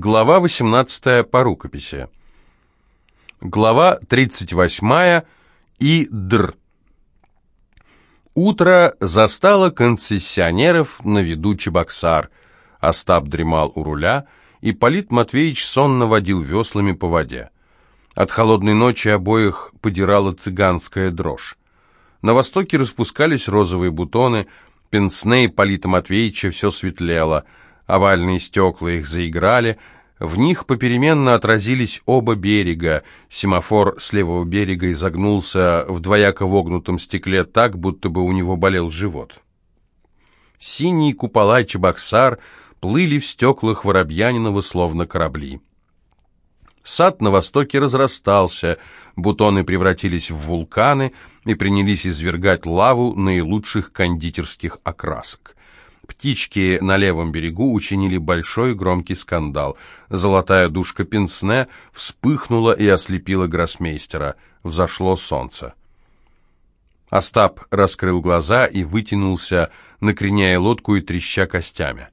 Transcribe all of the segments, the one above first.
Глава 18 по рукописи. Глава 38 и др. Утро застало концессионеров на виду Чебоксар. Остап дремал у руля, и Полит Матвеевич сонно водил веслами по воде. От холодной ночи обоих подирала цыганская дрожь. На востоке распускались розовые бутоны, пенсне Полита Матвеевича все светлело — Овальные стекла их заиграли, в них попеременно отразились оба берега. Семафор с левого берега изогнулся в двояко вогнутом стекле так, будто бы у него болел живот. Синие купола Чебоксар плыли в стеклах Воробьянинова, словно корабли. Сад на востоке разрастался, бутоны превратились в вулканы и принялись извергать лаву наилучших кондитерских окрасок. Птички на левом берегу учинили большой громкий скандал. Золотая душка Пенсне вспыхнула и ослепила гроссмейстера. Взошло солнце. Остап раскрыл глаза и вытянулся, накреняя лодку и треща костями.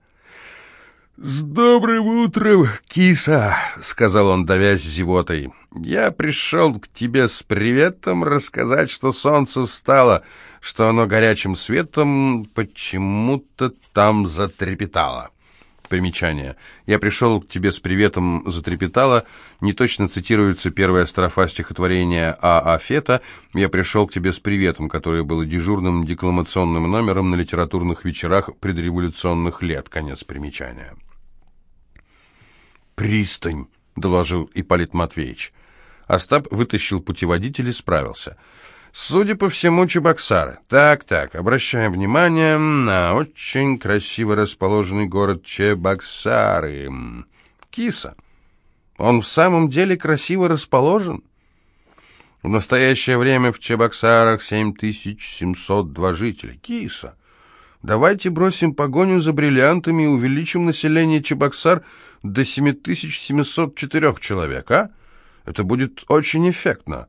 «С добрым утром, киса!» — сказал он, давясь зевотой. «Я пришел к тебе с приветом рассказать, что солнце встало, что оно горячим светом почему-то там затрепетало». Примечание. «Я пришел к тебе с приветом затрепетало» не точно цитируется первая строфа стихотворения А. Афета «Я пришел к тебе с приветом», которое было дежурным декламационным номером на литературных вечерах предреволюционных лет. Конец примечания. «Пристань», — доложил Ипполит Матвеевич. Остап вытащил путеводитель и справился. «Судя по всему, Чебоксары. Так-так, обращаем внимание на очень красиво расположенный город Чебоксары. Киса. Он в самом деле красиво расположен?» В настоящее время в Чебоксарах 7702 жителя. Киса. Давайте бросим погоню за бриллиантами и увеличим население Чебоксар до 7704 человек, а? Это будет очень эффектно.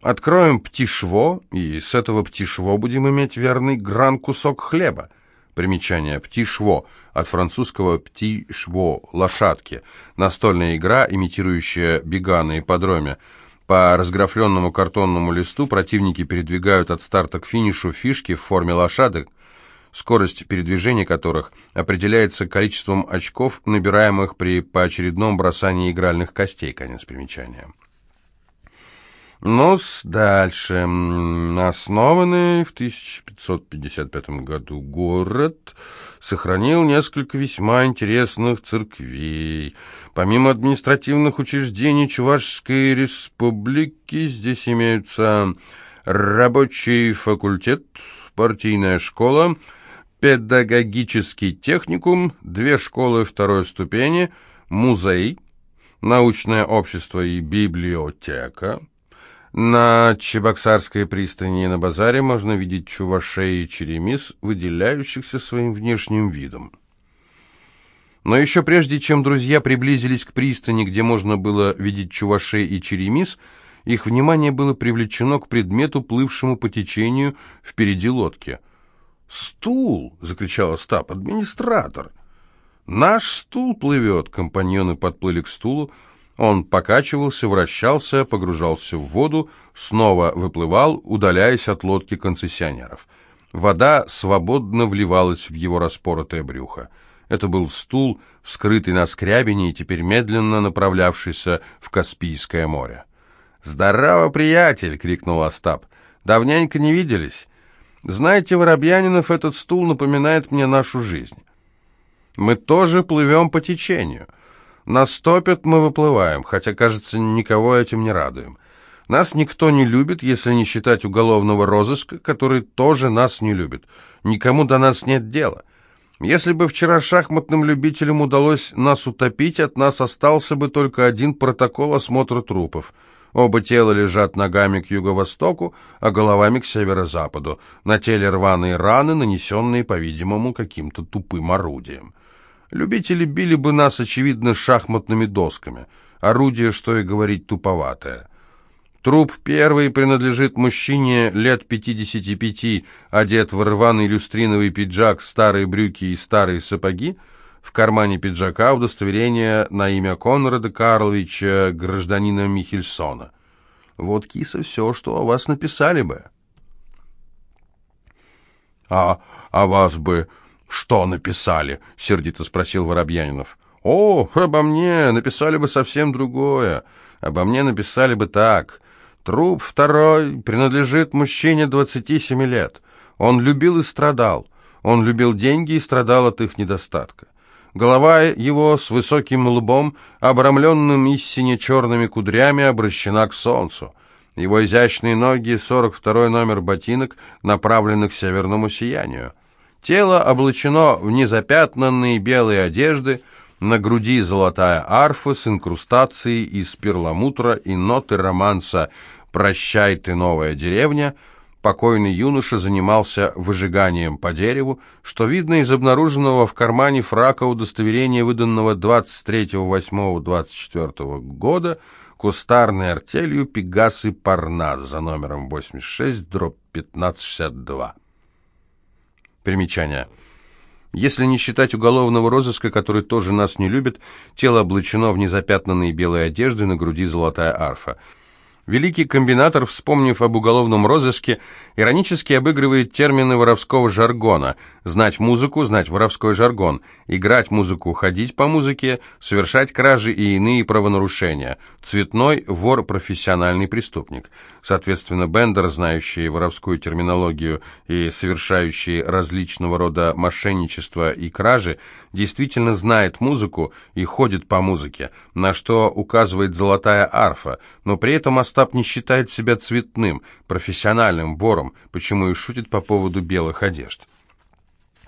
Откроем птишво, и с этого птишво будем иметь верный гран-кусок хлеба. Примечание «птишво» от французского «птишво» — лошадки. Настольная игра, имитирующая бега на ипподроме. По разграфленному картонному листу противники передвигают от старта к финишу фишки в форме лошадок, скорость передвижения которых определяется количеством очков, набираемых при поочередном бросании игральных костей. Конец примечания. ну дальше. Основанный в 1555 году город сохранил несколько весьма интересных церквей. Помимо административных учреждений Чувашской республики, здесь имеются рабочий факультет, партийная школа, педагогический техникум, две школы второй ступени, музей, научное общество и библиотека. На Чебоксарской пристани и на базаре можно видеть чувашей и черемис, выделяющихся своим внешним видом. Но еще прежде, чем друзья приблизились к пристани, где можно было видеть чувашей и черемис, их внимание было привлечено к предмету, плывшему по течению впереди лодки – «Стул!» — закричал Остап. «Администратор!» «Наш стул плывет!» Компаньоны подплыли к стулу. Он покачивался, вращался, погружался в воду, снова выплывал, удаляясь от лодки концессионеров. Вода свободно вливалась в его распоротое брюхо. Это был стул, вскрытый на скрябине и теперь медленно направлявшийся в Каспийское море. «Здорово, приятель!» — крикнул Остап. «Давненько не виделись. Знаете, Воробьянинов, этот стул напоминает мне нашу жизнь. Мы тоже плывем по течению. Нас топят, мы выплываем, хотя, кажется, никого этим не радуем. Нас никто не любит, если не считать уголовного розыска, который тоже нас не любит. Никому до нас нет дела. Если бы вчера шахматным любителям удалось нас утопить, от нас остался бы только один протокол осмотра трупов — Оба тела лежат ногами к юго-востоку, а головами к северо-западу. На теле рваные раны, нанесенные, по-видимому, каким-то тупым орудием. Любители били бы нас, очевидно, шахматными досками. Орудие, что и говорить, туповатое. Труп первый принадлежит мужчине лет 55, одет в рваный люстриновый пиджак, старые брюки и старые сапоги. В кармане пиджака удостоверение на имя Конрада Карловича, гражданина Михельсона. Вот, киса, все, что о вас написали бы. «А о вас бы что написали?» — сердито спросил Воробьянинов. «О, обо мне написали бы совсем другое. Обо мне написали бы так. Труп второй принадлежит мужчине 27 лет. Он любил и страдал. Он любил деньги и страдал от их недостатка. Голова его с высоким лбом, обрамленным истине черными кудрями, обращена к солнцу. Его изящные ноги, 42 номер ботинок, направлены к северному сиянию. Тело облачено в незапятнанные белые одежды, на груди золотая арфа с инкрустацией из перламутра и ноты романса «Прощай ты, новая деревня», покойный юноша занимался выжиганием по дереву, что видно из обнаруженного в кармане фрака удостоверения, выданного 23.08.24 года, кустарной артелью «Пегас и Парнас» за номером 86, дробь 1562. Примечание. Если не считать уголовного розыска, который тоже нас не любит, тело облачено в незапятнанные белые одежды, на груди золотая арфа. Великий комбинатор, вспомнив об уголовном розыске, иронически обыгрывает термины воровского жаргона «знать музыку, знать воровской жаргон», «играть музыку, ходить по музыке», «совершать кражи и иные правонарушения», «цветной вор, профессиональный преступник». Соответственно, Бендер, знающий воровскую терминологию и совершающий различного рода мошенничество и кражи, действительно знает музыку и ходит по музыке, на что указывает золотая арфа, но при этом Остап не считает себя цветным, профессиональным вором, почему и шутит по поводу белых одежд.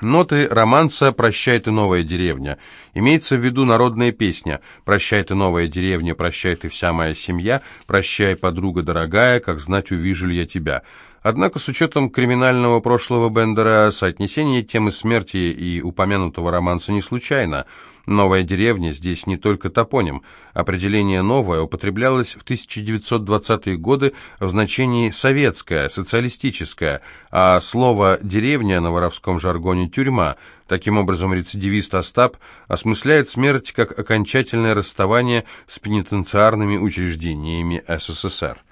Ноты романса «Прощай ты, новая деревня». Имеется в виду народная песня «Прощай ты, новая деревня, прощай ты, вся моя семья, прощай, подруга дорогая, как знать увижу ли я тебя». Однако с учетом криминального прошлого Бендера соотнесение темы смерти и упомянутого романса не случайно – Новая деревня здесь не только топоним. Определение «новое» употреблялось в 1920-е годы в значении «советское», «социалистическое», а слово «деревня» на воровском жаргоне «тюрьма». Таким образом, рецидивист Остап осмысляет смерть как окончательное расставание с пенитенциарными учреждениями СССР.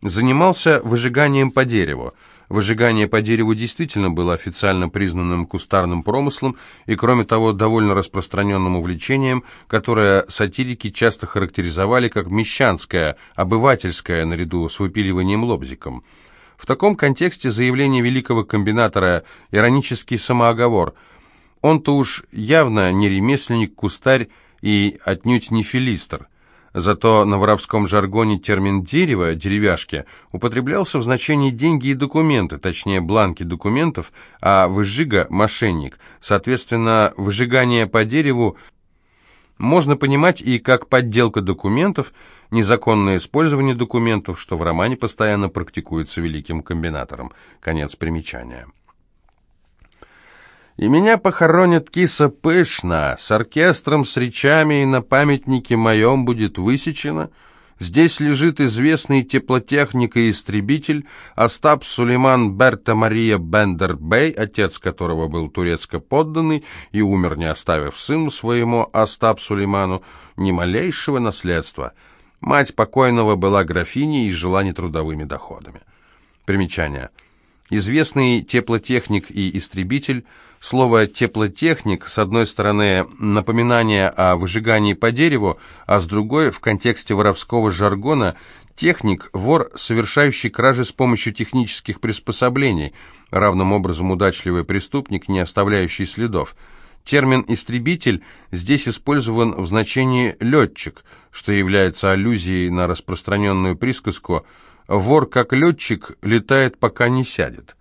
Занимался выжиганием по дереву. Выжигание по дереву действительно было официально признанным кустарным промыслом и, кроме того, довольно распространенным увлечением, которое сатирики часто характеризовали как мещанское, обывательское, наряду с выпиливанием лобзиком. В таком контексте заявление великого комбинатора – иронический самооговор. Он-то уж явно не ремесленник, кустарь и отнюдь не филистр – Зато на воровском жаргоне термин «дерево», «деревяшки» употреблялся в значении «деньги и документы», точнее бланки документов, а «выжига» — «мошенник». Соответственно, выжигание по дереву можно понимать и как подделка документов, незаконное использование документов, что в романе постоянно практикуется великим комбинатором. Конец примечания. И меня похоронят киса пышно, с оркестром, с речами, и на памятнике моем будет высечено. Здесь лежит известный теплотехник и истребитель Остап Сулейман Берта Мария Бендер-Бей, отец которого был турецко подданный и умер, не оставив сыну своему Остап Сулейману ни малейшего наследства. Мать покойного была графиней и жила нетрудовыми доходами. Примечание. Известный теплотехник и истребитель – Слово «теплотехник» с одной стороны напоминание о выжигании по дереву, а с другой в контексте воровского жаргона техник – вор, совершающий кражи с помощью технических приспособлений, равным образом удачливый преступник, не оставляющий следов. Термин «истребитель» здесь использован в значении «летчик», что является аллюзией на распространенную присказку «вор как летчик летает, пока не сядет»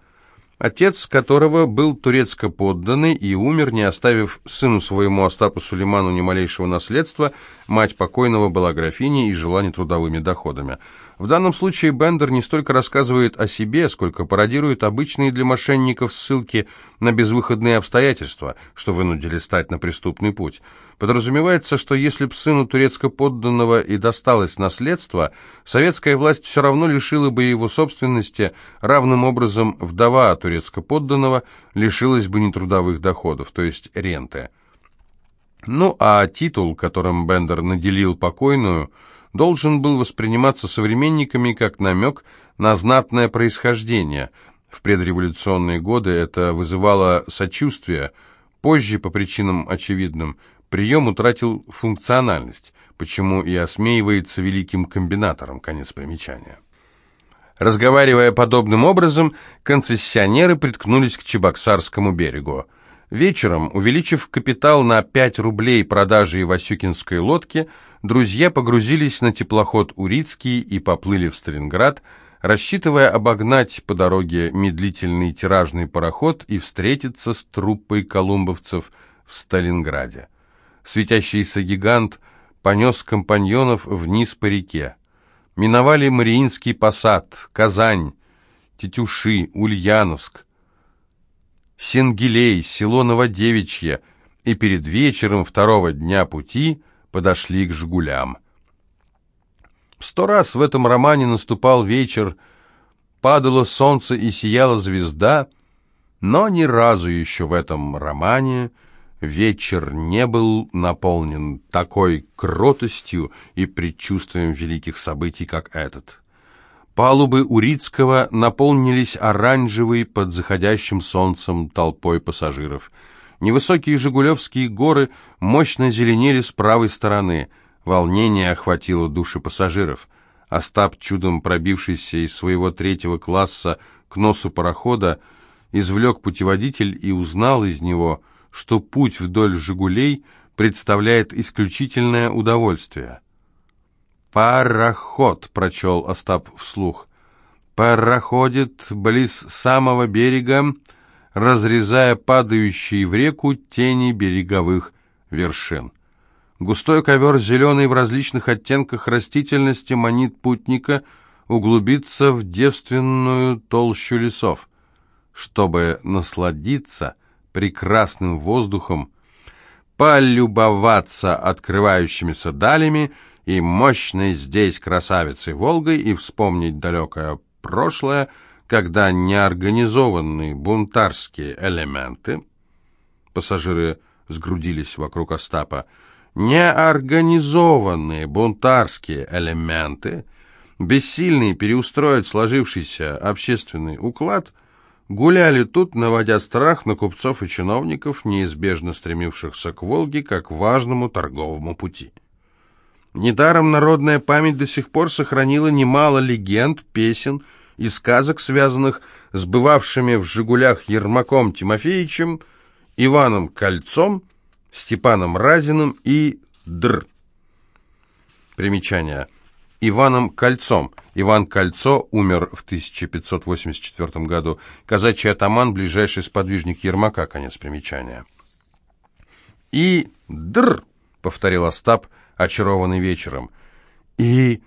отец которого был турецко подданный и умер, не оставив сыну своему Остапу Сулейману ни малейшего наследства, мать покойного была графиней и жила нетрудовыми доходами. В данном случае Бендер не столько рассказывает о себе, сколько пародирует обычные для мошенников ссылки на безвыходные обстоятельства, что вынудили стать на преступный путь. Подразумевается, что если б сыну турецко-подданного и досталось наследство, советская власть все равно лишила бы его собственности, равным образом вдова турецко-подданного лишилась бы нетрудовых доходов, то есть ренты. Ну, а титул, которым Бендер наделил покойную, должен был восприниматься современниками как намек на знатное происхождение. В предреволюционные годы это вызывало сочувствие. Позже, по причинам очевидным, прием утратил функциональность, почему и осмеивается великим комбинатором, конец примечания. Разговаривая подобным образом, концессионеры приткнулись к Чебоксарскому берегу. Вечером, увеличив капитал на 5 рублей продажи Ивасюкинской лодки, друзья погрузились на теплоход «Урицкий» и поплыли в Сталинград, рассчитывая обогнать по дороге медлительный тиражный пароход и встретиться с труппой колумбовцев в Сталинграде. Светящийся гигант понес компаньонов вниз по реке. Миновали Мариинский посад, Казань, Тетюши, Ульяновск, Сенгилей, село Новодевичье, и перед вечером второго дня пути подошли к «Жигулям». Сто раз в этом романе наступал вечер, падало солнце и сияла звезда, но ни разу еще в этом романе вечер не был наполнен такой кротостью и предчувствием великих событий, как этот. Палубы Урицкого наполнились оранжевой под заходящим солнцем толпой пассажиров. Невысокие Жигулевские горы мощно зеленели с правой стороны. Волнение охватило души пассажиров. Остап, чудом пробившийся из своего третьего класса к носу парохода, извлек путеводитель и узнал из него, что путь вдоль «Жигулей» представляет исключительное удовольствие. «Пароход», — прочел Остап вслух. «Пароходит близ самого берега, разрезая падающие в реку тени береговых вершин. Густой ковер зеленый в различных оттенках растительности манит путника углубиться в девственную толщу лесов, чтобы насладиться прекрасным воздухом, полюбоваться открывающимися далями — и мощной здесь красавицей Волгой и вспомнить далекое прошлое, когда неорганизованные бунтарские элементы, пассажиры сгрудились вокруг Остапа, неорганизованные бунтарские элементы, бессильные переустроить сложившийся общественный уклад, гуляли тут, наводя страх на купцов и чиновников, неизбежно стремившихся к Волге как важному торговому пути. Недаром народная память до сих пор сохранила немало легенд, песен и сказок, связанных с бывавшими в «Жигулях» Ермаком Тимофеевичем, Иваном Кольцом, Степаном Разиным и Др. Примечание. Иваном Кольцом. Иван Кольцо умер в 1584 году. Казачий атаман, ближайший сподвижник Ермака. Конец примечания. И Др, повторил Остап, — очарованный вечером. «И...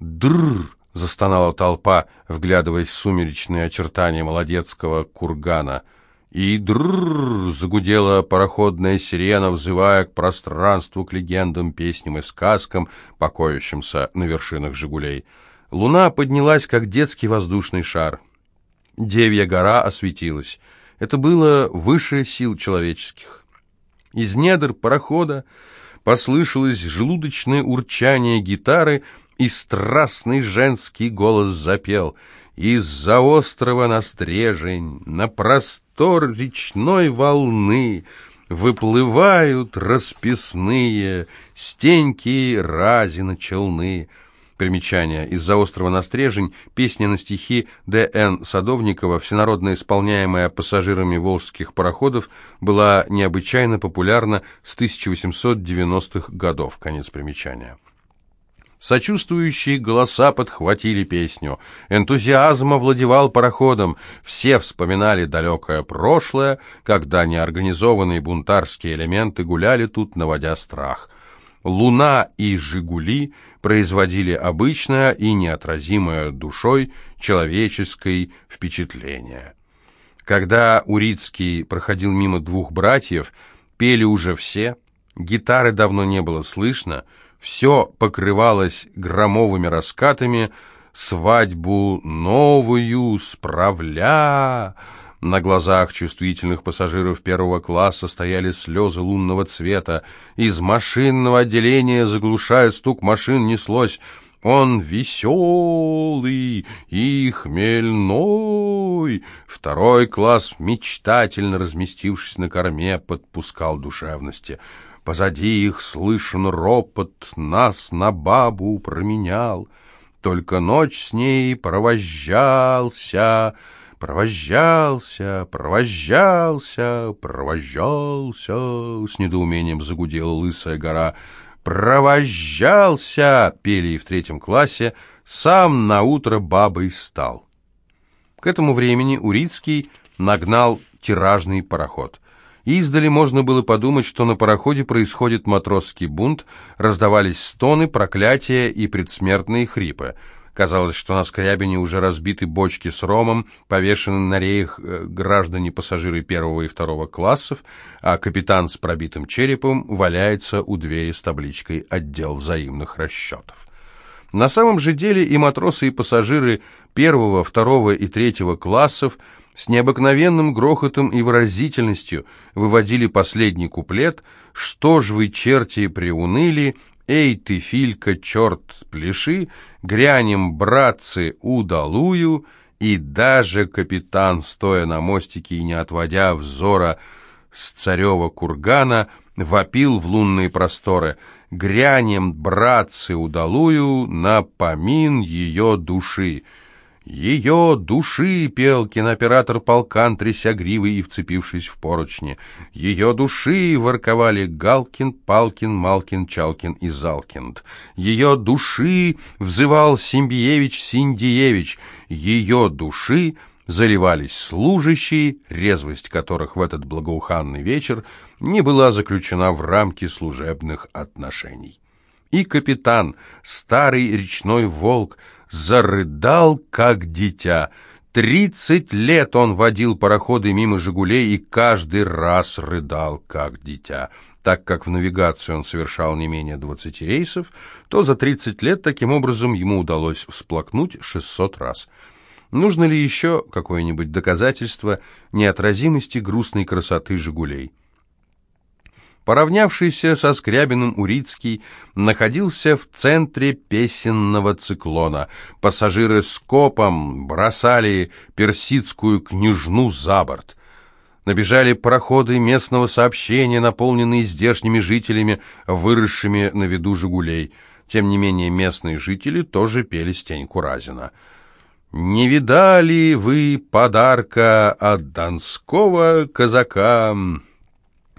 дрррр!» — застонала толпа, вглядываясь в сумеречные очертания молодецкого кургана. «И дрррр!» — загудела пароходная сирена, взывая к пространству, к легендам, песням и сказкам, покоящимся на вершинах «Жигулей». Луна поднялась, как детский воздушный шар. Девья гора осветилась. Это было выше сил человеческих. Из недр парохода послышалось желудочное урчание гитары, и страстный женский голос запел «Из-за острова на стрежень, на простор речной волны выплывают расписные стеньки разина челны». Примечание. Из-за острова на Стрежень песня на стихи Д.Н. Садовникова, всенародно исполняемая пассажирами волжских пароходов, была необычайно популярна с 1890-х годов. Конец примечания. Сочувствующие голоса подхватили песню. Энтузиазм овладевал пароходом. Все вспоминали далекое прошлое, когда неорганизованные бунтарские элементы гуляли тут, наводя страх. Луна и «Жигули» производили обычное и неотразимое душой человеческое впечатление. Когда Урицкий проходил мимо двух братьев, пели уже все, гитары давно не было слышно, все покрывалось громовыми раскатами, свадьбу новую справля, На глазах чувствительных пассажиров первого класса стояли слезы лунного цвета. Из машинного отделения, заглушая стук машин, неслось «Он веселый и хмельной». Второй класс, мечтательно разместившись на корме, подпускал душевности. Позади их слышен ропот, нас на бабу променял. Только ночь с ней провожался, провожался, провожался, провожался. С недоумением загудела лысая гора. «Провожался!» — пели и в третьем классе. Сам на утро бабой стал. К этому времени Урицкий нагнал тиражный пароход — Издали можно было подумать, что на пароходе происходит матросский бунт, раздавались стоны, проклятия и предсмертные хрипы. Казалось, что на Скрябине уже разбиты бочки с ромом, повешены на реях э, граждане-пассажиры первого и второго классов, а капитан с пробитым черепом валяется у двери с табличкой «Отдел взаимных расчетов». На самом же деле и матросы, и пассажиры первого, второго и третьего классов – с необыкновенным грохотом и выразительностью выводили последний куплет «Что ж вы, черти, приуныли, эй ты, филька, черт, пляши, грянем, братцы, удалую», и даже капитан, стоя на мостике и не отводя взора с царева кургана, вопил в лунные просторы «Грянем, братцы, удалую, на помин ее души». «Ее души!» — пел кинооператор полкан, тряся гривой и вцепившись в поручни. «Ее души!» — ворковали Галкин, Палкин, Малкин, Чалкин и Залкинд. «Ее души!» — взывал Симбиевич, Синдиевич. «Ее души!» — заливались служащие, резвость которых в этот благоуханный вечер не была заключена в рамки служебных отношений. И капитан, старый речной волк, зарыдал, как дитя. Тридцать лет он водил пароходы мимо «Жигулей» и каждый раз рыдал, как дитя. Так как в навигацию он совершал не менее двадцати рейсов, то за тридцать лет таким образом ему удалось всплакнуть шестьсот раз. Нужно ли еще какое-нибудь доказательство неотразимости грустной красоты «Жигулей»? Поравнявшийся со Скрябиным Урицкий находился в центре песенного циклона. Пассажиры с копом бросали персидскую княжну за борт. Набежали пароходы местного сообщения, наполненные здешними жителями, выросшими на виду «Жигулей». Тем не менее, местные жители тоже пели Стеньку Разина. «Не видали вы подарка от донского казака?»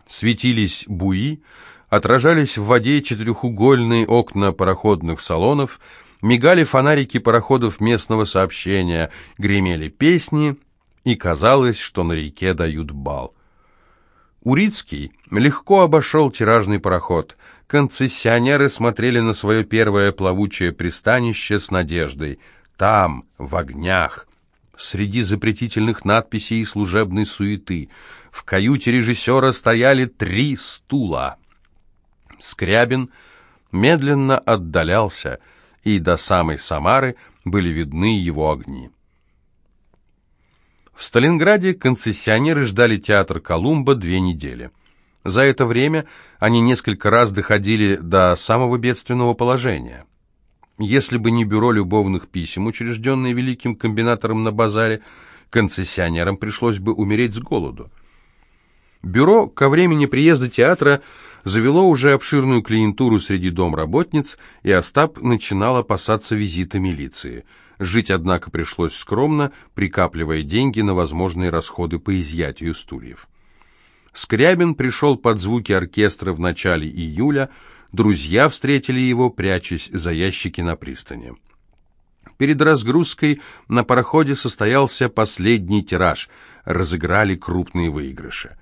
Светились буи, отражались в воде четырехугольные окна пароходных салонов, мигали фонарики пароходов местного сообщения, гремели песни, и казалось, что на реке дают бал. Урицкий легко обошел тиражный пароход. Концессионеры смотрели на свое первое плавучее пристанище с надеждой. Там, в огнях, среди запретительных надписей и служебной суеты, в каюте режиссера стояли три стула. Скрябин медленно отдалялся, и до самой Самары были видны его огни. В Сталинграде концессионеры ждали театр «Колумба» две недели. За это время они несколько раз доходили до самого бедственного положения. Если бы не бюро любовных писем, учрежденное великим комбинатором на базаре, концессионерам пришлось бы умереть с голоду. Бюро ко времени приезда театра завело уже обширную клиентуру среди домработниц, и Остап начинал опасаться визита милиции. Жить, однако, пришлось скромно, прикапливая деньги на возможные расходы по изъятию стульев. Скрябин пришел под звуки оркестра в начале июля, друзья встретили его, прячась за ящики на пристани. Перед разгрузкой на пароходе состоялся последний тираж, разыграли крупные выигрыши.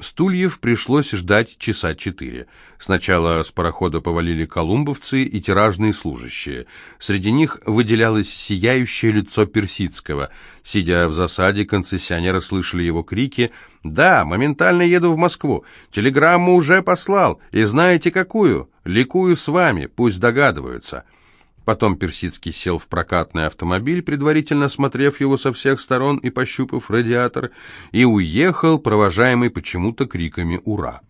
Стульев пришлось ждать часа четыре. Сначала с парохода повалили колумбовцы и тиражные служащие. Среди них выделялось сияющее лицо Персидского. Сидя в засаде, концессионеры слышали его крики «Да, моментально еду в Москву. Телеграмму уже послал. И знаете какую? Ликую с вами, пусть догадываются». Потом Персидский сел в прокатный автомобиль, предварительно осмотрев его со всех сторон и пощупав радиатор, и уехал, провожаемый почему-то криками «Ура!».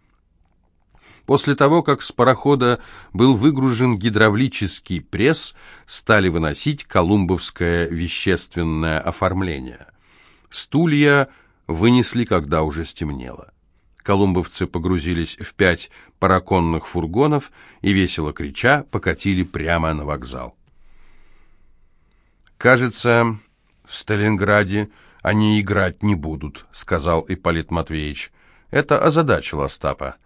После того, как с парохода был выгружен гидравлический пресс, стали выносить колумбовское вещественное оформление. Стулья вынесли, когда уже стемнело. Колумбовцы погрузились в пять параконных фургонов и, весело крича, покатили прямо на вокзал. «Кажется, в Сталинграде они играть не будут», — сказал Ипполит Матвеевич. Это озадачило Остапа.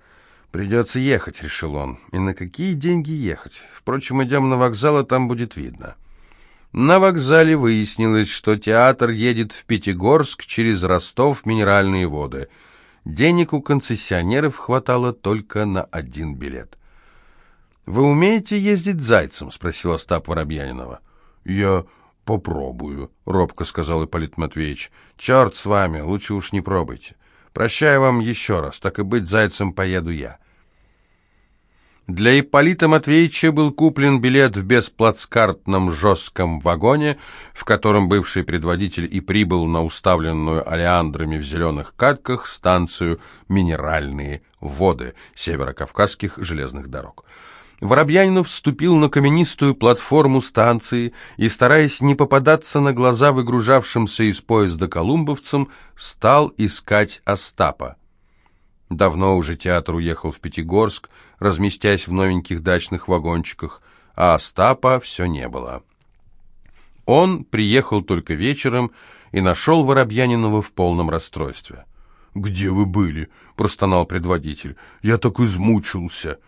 «Придется ехать», — решил он. «И на какие деньги ехать? Впрочем, идем на вокзал, и там будет видно». На вокзале выяснилось, что театр едет в Пятигорск через Ростов Минеральные воды — Денег у концессионеров хватало только на один билет. «Вы умеете ездить зайцем?» — спросил Остап Воробьянинова. «Я попробую», — робко сказал Ипполит Матвеевич. «Черт с вами, лучше уж не пробуйте. Прощаю вам еще раз, так и быть, зайцем поеду я». Для Ипполита Матвеевича был куплен билет в бесплацкартном жестком вагоне, в котором бывший предводитель и прибыл на уставленную алиандрами в зеленых катках станцию «Минеральные воды» северокавказских железных дорог. Воробьянинов вступил на каменистую платформу станции и, стараясь не попадаться на глаза выгружавшимся из поезда колумбовцам, стал искать Остапа. Давно уже театр уехал в Пятигорск, разместясь в новеньких дачных вагончиках, а Остапа все не было. Он приехал только вечером и нашел Воробьянинова в полном расстройстве. «Где вы были?» — простонал предводитель. «Я так измучился».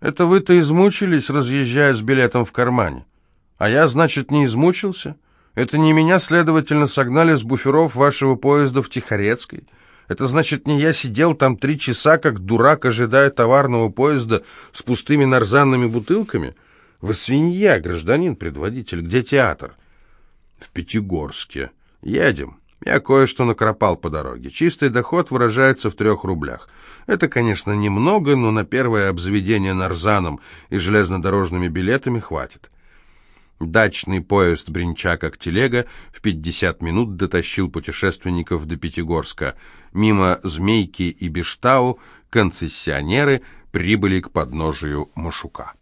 «Это вы-то измучились, разъезжая с билетом в кармане. А я, значит, не измучился? Это не меня, следовательно, согнали с буферов вашего поезда в Тихорецкой». Это значит, не я сидел там три часа, как дурак, ожидая товарного поезда с пустыми нарзанными бутылками? Вы свинья, гражданин предводитель. Где театр? В Пятигорске. Едем. Я кое-что накропал по дороге. Чистый доход выражается в трех рублях. Это, конечно, немного, но на первое обзаведение нарзаном и железнодорожными билетами хватит. Дачный поезд, бренча как телега, в 50 минут дотащил путешественников до Пятигорска. Мимо Змейки и Бештау концессионеры прибыли к подножию Машука.